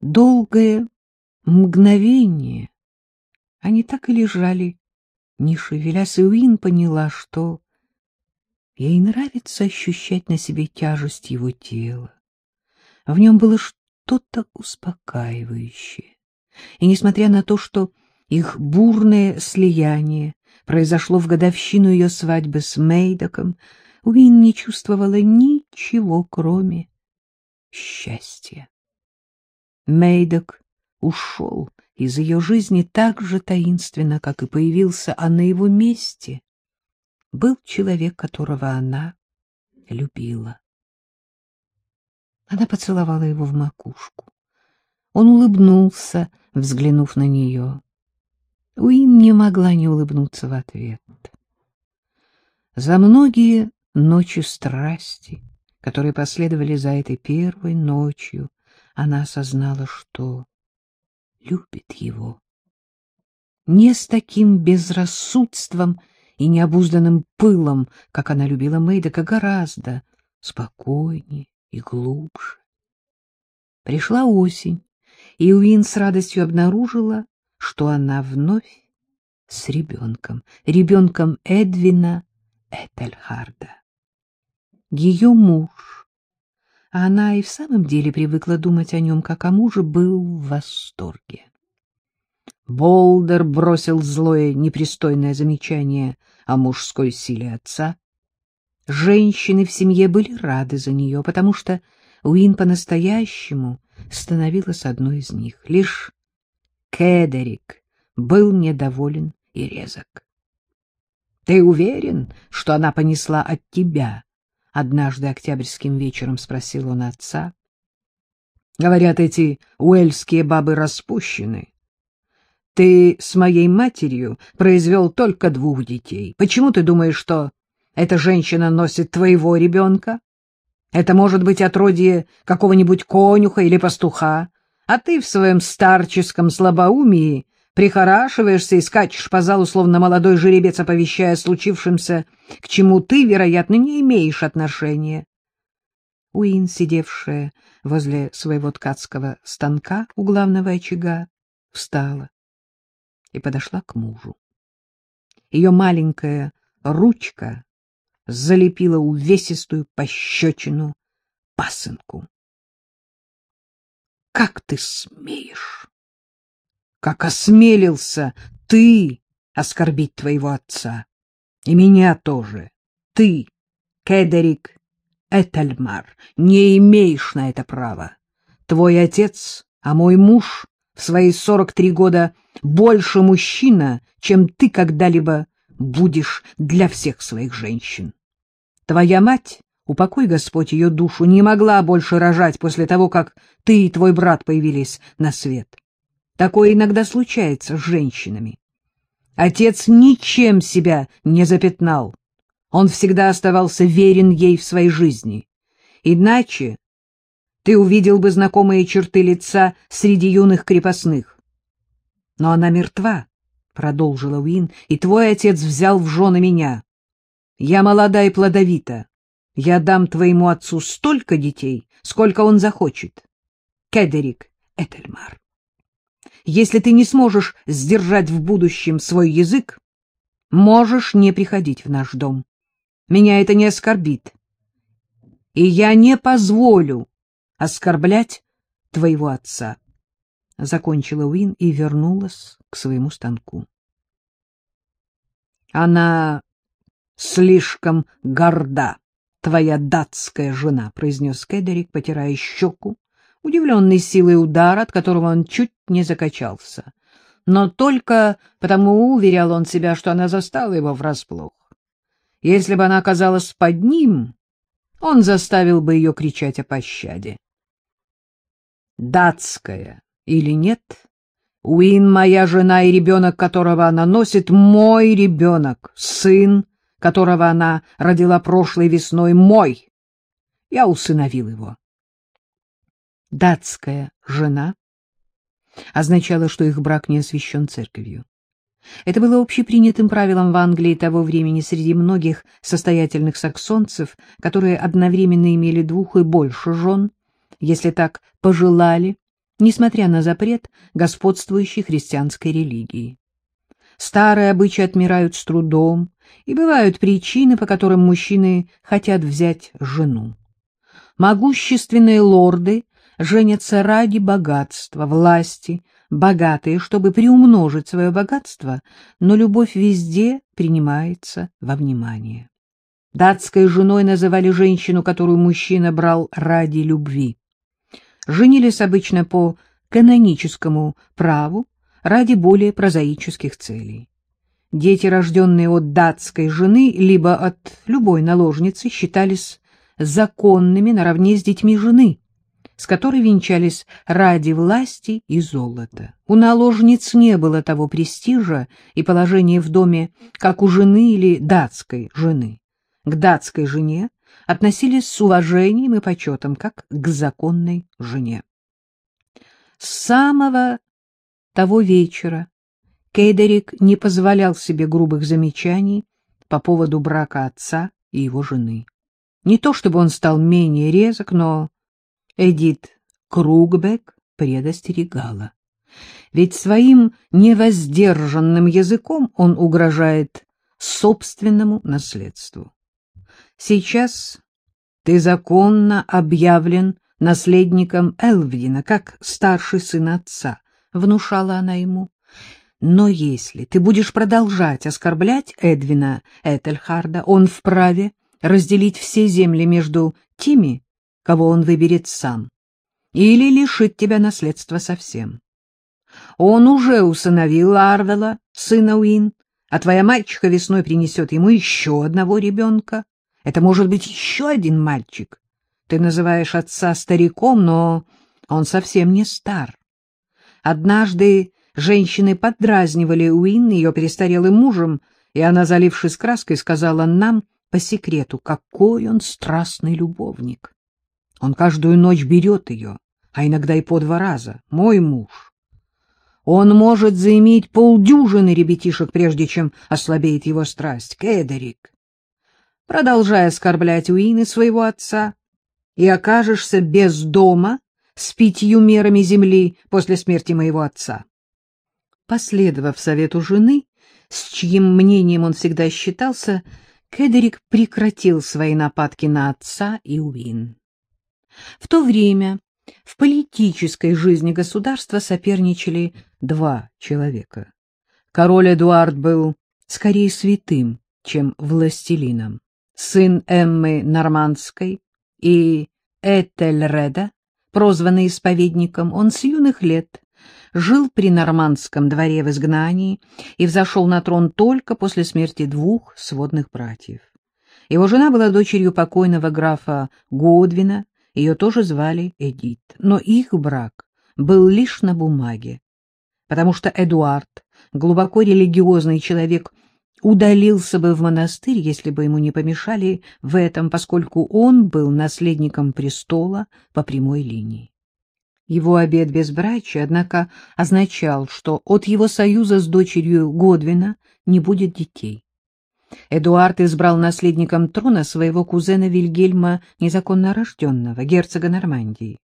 Долгое мгновение они так и лежали, не шевелясь, и Уин поняла, что ей нравится ощущать на себе тяжесть его тела. В нем было что-то успокаивающее. И несмотря на то, что их бурное слияние произошло в годовщину ее свадьбы с Мейдоком, Уин не чувствовала ничего, кроме счастья. Мейдок ушел из ее жизни так же таинственно, как и появился, а на его месте был человек, которого она любила. Она поцеловала его в макушку. Он улыбнулся, взглянув на нее. Уин не могла не улыбнуться в ответ. За многие ночи страсти, которые последовали за этой первой ночью, она осознала, что любит его. Не с таким безрассудством и необузданным пылом, как она любила Мэйдека, гораздо спокойнее и глубже. Пришла осень, и Уин с радостью обнаружила, что она вновь с ребенком, ребенком Эдвина Этельхарда. Ее муж, а она и в самом деле привыкла думать о нем, как о муже, был в восторге. Болдер бросил злое, непристойное замечание о мужской силе отца. Женщины в семье были рады за нее, потому что Уин по-настоящему становилась одной из них. Лишь Кедерик был недоволен и резок. — Ты уверен, что она понесла от тебя? — однажды октябрьским вечером спросил он отца. — Говорят, эти уэльские бабы распущены. Ты с моей матерью произвел только двух детей. Почему ты думаешь, что эта женщина носит твоего ребенка? Это может быть отродье какого-нибудь конюха или пастуха, а ты в своем старческом слабоумии прихорашиваешься и скачешь по залу, словно молодой жеребец, оповещая о случившемся, к чему ты, вероятно, не имеешь отношения. Уин, сидевшая возле своего ткацкого станка у главного очага, встала и подошла к мужу. Ее маленькая ручка залепила увесистую пощечину пасынку. — Как ты смеешь? Как осмелился ты оскорбить твоего отца? И меня тоже. Ты, Кедерик Этельмар, не имеешь на это права. Твой отец, а мой муж в свои сорок три года больше мужчина, чем ты когда-либо будешь для всех своих женщин. Твоя мать, упокой Господь ее душу, не могла больше рожать после того, как ты и твой брат появились на свет. Такое иногда случается с женщинами. Отец ничем себя не запятнал. Он всегда оставался верен ей в своей жизни. Иначе ты увидел бы знакомые черты лица среди юных крепостных. Но она мертва, — продолжила Уин, — и твой отец взял в жены меня. Я молода и плодовита. Я дам твоему отцу столько детей, сколько он захочет. Кедерик Этельмар. Если ты не сможешь сдержать в будущем свой язык, можешь не приходить в наш дом. Меня это не оскорбит. И я не позволю оскорблять твоего отца. Закончила Уин и вернулась к своему станку. Она слишком горда, твоя датская жена, — произнес Кедерик, потирая щеку, удивленный силой удара, от которого он чуть не закачался. Но только потому уверял он себя, что она застала его врасплох. Если бы она оказалась под ним, он заставил бы ее кричать о пощаде. Датская или нет, Уин моя жена и ребенок, которого она носит, мой ребенок, сын, которого она родила прошлой весной, мой. Я усыновил его. Датская жена означало, что их брак не освящен церковью. Это было общепринятым правилом в Англии того времени среди многих состоятельных саксонцев, которые одновременно имели двух и больше жен, если так пожелали, несмотря на запрет господствующей христианской религии. Старые обычаи отмирают с трудом, и бывают причины, по которым мужчины хотят взять жену. Могущественные лорды женятся ради богатства, власти, богатые, чтобы приумножить свое богатство, но любовь везде принимается во внимание. Датской женой называли женщину, которую мужчина брал ради любви. Женились обычно по каноническому праву ради более прозаических целей. Дети, рожденные от датской жены, либо от любой наложницы, считались законными наравне с детьми жены, с которой венчались ради власти и золота. У наложниц не было того престижа и положения в доме, как у жены или датской жены. К датской жене относились с уважением и почетом, как к законной жене. С самого того вечера Кейдерик не позволял себе грубых замечаний по поводу брака отца и его жены. Не то чтобы он стал менее резок, но Эдит Кругбек предостерегала. Ведь своим невоздержанным языком он угрожает собственному наследству. Сейчас ты законно объявлен наследником Элвдина, как старший сын отца, — внушала она ему. Но если ты будешь продолжать оскорблять Эдвина Этельхарда, он вправе разделить все земли между теми, кого он выберет сам, или лишит тебя наследства совсем. Он уже усыновил Арвела, сына Уин, а твоя мальчика весной принесет ему еще одного ребенка. Это может быть еще один мальчик. Ты называешь отца стариком, но он совсем не стар. Однажды Женщины поддразнивали Уин ее престарелым мужем, и она, залившись краской, сказала нам по секрету, какой он страстный любовник. Он каждую ночь берет ее, а иногда и по два раза. Мой муж. Он может заиметь полдюжины ребятишек, прежде чем ослабеет его страсть. Кедерик, продолжая оскорблять Уин и своего отца, и окажешься без дома с пятью мерами земли после смерти моего отца. Последовав совету жены, с чьим мнением он всегда считался, Кедерик прекратил свои нападки на отца и Уин. В то время в политической жизни государства соперничали два человека. Король Эдуард был скорее святым, чем властелином. Сын Эммы Нормандской и Этельреда, прозванный исповедником, он с юных лет жил при нормандском дворе в изгнании и взошел на трон только после смерти двух сводных братьев. Его жена была дочерью покойного графа Годвина, ее тоже звали Эдит, но их брак был лишь на бумаге, потому что Эдуард, глубоко религиозный человек, удалился бы в монастырь, если бы ему не помешали в этом, поскольку он был наследником престола по прямой линии. Его обет безбрачия, однако, означал, что от его союза с дочерью Годвина не будет детей. Эдуард избрал наследником трона своего кузена Вильгельма, незаконно рожденного, герцога Нормандии.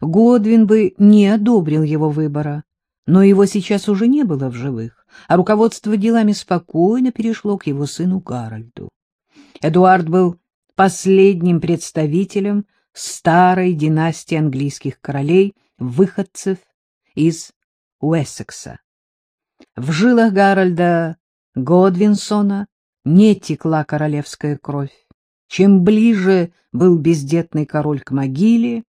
Годвин бы не одобрил его выбора, но его сейчас уже не было в живых, а руководство делами спокойно перешло к его сыну Гарольду. Эдуард был последним представителем старой династии английских королей, выходцев из Уэссекса. В жилах Гарольда Годвинсона не текла королевская кровь. Чем ближе был бездетный король к могиле,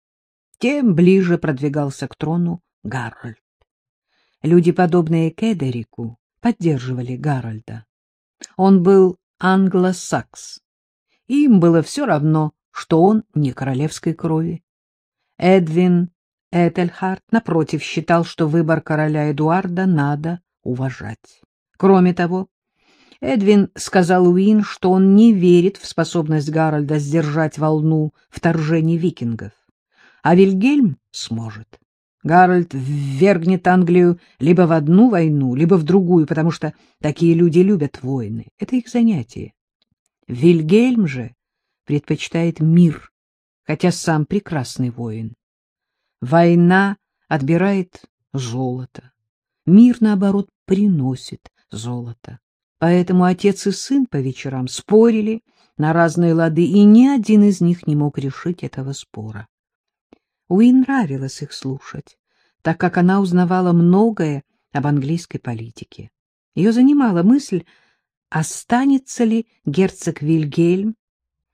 тем ближе продвигался к трону Гарольд. Люди, подобные Кедерику, поддерживали Гарольда. Он был англосакс. Им было все равно, что он не королевской крови. Эдвин Этельхард, напротив, считал, что выбор короля Эдуарда надо уважать. Кроме того, Эдвин сказал Уин, что он не верит в способность Гарольда сдержать волну вторжений викингов. А Вильгельм сможет. Гарольд ввергнет Англию либо в одну войну, либо в другую, потому что такие люди любят войны. Это их занятие. Вильгельм же предпочитает мир, хотя сам прекрасный воин. Война отбирает золото. Мир, наоборот, приносит золото. Поэтому отец и сын по вечерам спорили на разные лады, и ни один из них не мог решить этого спора. Уин нравилось их слушать, так как она узнавала многое об английской политике. Ее занимала мысль, останется ли герцог Вильгельм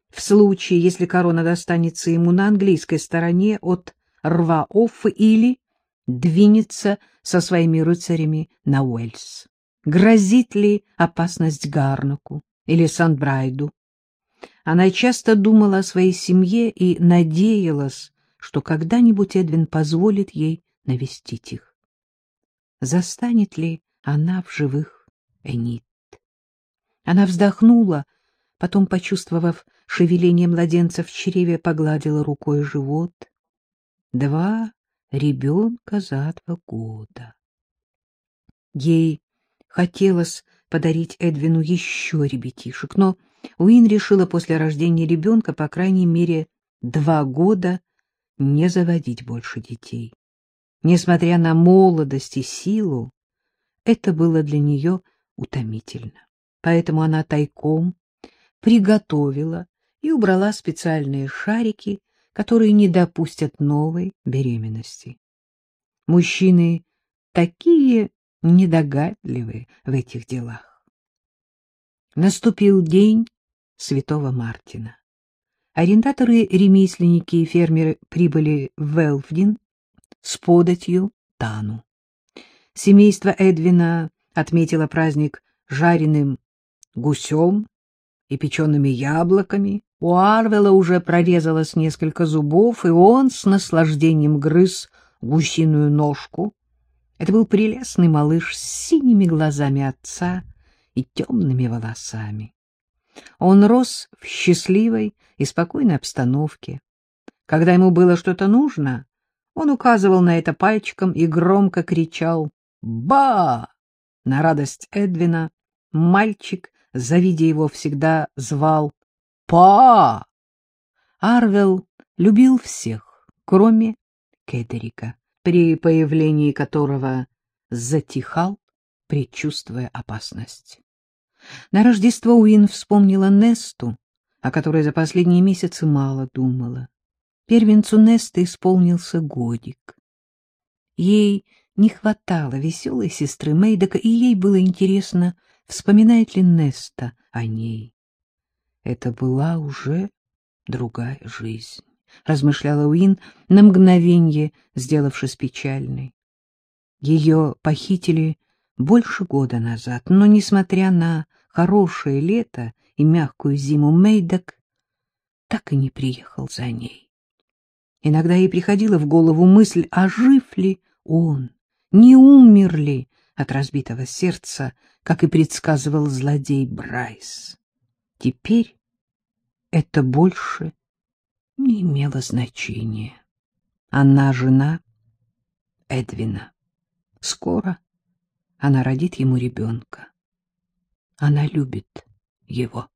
в случае, если корона достанется ему на английской стороне от рва Оффы или двинется со своими рыцарями на Уэльс. Грозит ли опасность Гарнаку или Сандбрайду? Она часто думала о своей семье и надеялась, что когда-нибудь Эдвин позволит ей навестить их. Застанет ли она в живых Энит? Она вздохнула, потом, почувствовав шевеление младенца в чреве, погладила рукой живот. Два ребенка за два года. Ей хотелось подарить Эдвину еще ребятишек, но Уин решила после рождения ребенка, по крайней мере, два года не заводить больше детей. Несмотря на молодость и силу, это было для нее утомительно. Поэтому она тайком приготовила и убрала специальные шарики, которые не допустят новой беременности. Мужчины такие недогадливые в этих делах. Наступил день Святого Мартина. Арендаторы, ремесленники и фермеры прибыли в Велфдин с податью Тану. Семейство Эдвина отметило праздник жареным гусем и печеными яблоками. У Арвела уже прорезалось несколько зубов, и он с наслаждением грыз гусиную ножку. Это был прелестный малыш с синими глазами отца и темными волосами. Он рос в счастливой и спокойной обстановке. Когда ему было что-то нужно, он указывал на это пальчиком и громко кричал «Ба!». На радость Эдвина мальчик, завидя его, всегда звал «Па!». Арвел любил всех, кроме Кедерика, при появлении которого затихал, предчувствуя опасность. На Рождество Уин вспомнила Несту, о которой за последние месяцы мало думала. Первенцу Несты исполнился годик. Ей не хватало веселой сестры Мейдока, и ей было интересно, вспоминает ли Неста о ней. Это была уже другая жизнь, — размышляла Уин, на мгновенье сделавшись печальной. Ее похитили больше года назад, но, несмотря на хорошее лето и мягкую зиму, Мейдок так и не приехал за ней. Иногда ей приходила в голову мысль, а жив ли он, не умер ли от разбитого сердца, как и предсказывал злодей Брайс. Теперь это больше не имело значения. Она жена Эдвина. Скоро она родит ему ребенка. Она любит его.